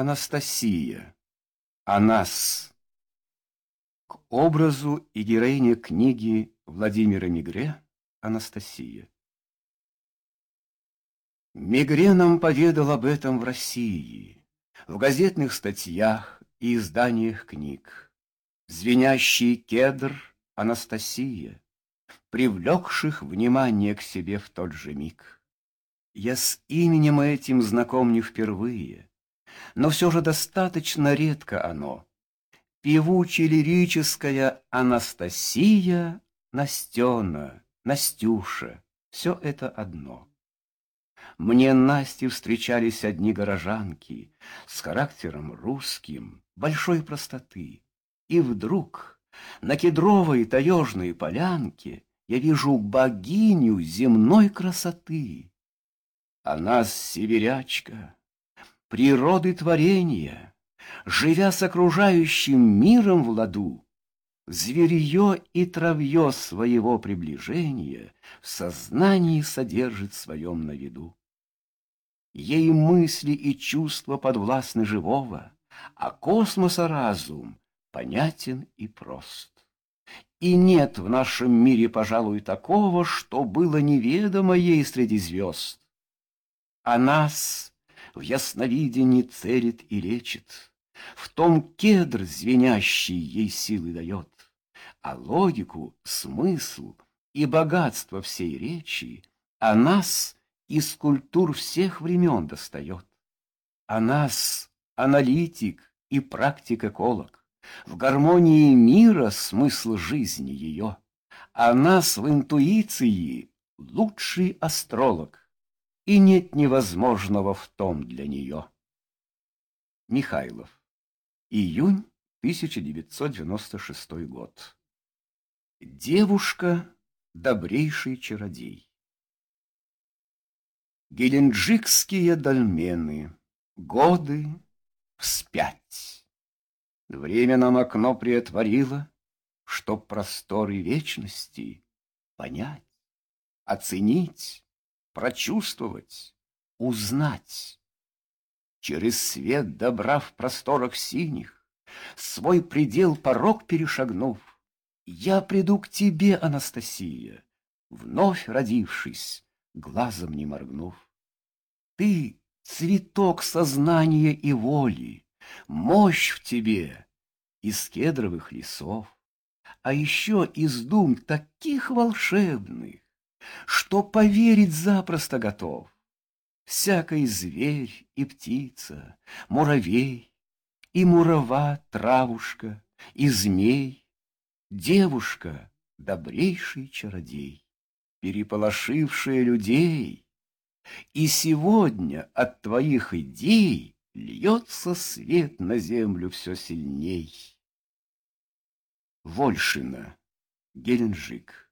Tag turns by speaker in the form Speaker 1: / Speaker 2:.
Speaker 1: Анастасия. О нас. К образу и героине книги Владимира Мигре Анастасия. Мигре нам поведал об этом в России, в газетных статьях и изданиях книг. Звенящий кедр Анастасия, привлекших внимание к себе в тот же миг. Я с именем этим знаком не впервые, но все же достаточно редко оно. Певуче-лирическая Анастасия, Настена, Настюша — все это одно. Мне Насте встречались одни горожанки с характером русским, большой простоты. И вдруг на кедровой таежной полянке я вижу богиню земной красоты. Она северячка, природы творения, живя с окружающим миром в ладу, зверье и травье своего приближения в сознании содержит своем на виду. Ей мысли и чувства подвластны живого, а космоса разум понятен и прост. И нет в нашем мире, пожалуй, такого, что было неведомо ей среди звезд. А нас в ясновидении целит и лечит, в том кедр звенящий ей силы дает, а логику, смысл и богатство всей речи о нас из культур всех времен достает. О нас аналитик и практик-эколог, в гармонии мира смысл жизни ее, а нас в интуиции лучший астролог и нет невозможного в том для нее. Михайлов. Июнь 1996 год. Девушка — добрейший чародей. Геленджикские дольмены. Годы вспять. Время нам окно приотворило, Чтоб просторы вечности понять, оценить прочувствовать, узнать. Через свет добра в просторах синих, Свой предел порог перешагнув, Я приду к тебе, Анастасия, Вновь родившись, глазом не моргнув. Ты — цветок сознания и воли, Мощь в тебе из кедровых лесов, А еще из дум таких волшебных, что поверить запросто готов. Всякий зверь и птица, муравей, И мурава травушка, и змей, Девушка — добрейший чародей, Переполошившая людей. И сегодня от твоих идей Льется свет на землю все сильней. Вольшина, Геленджик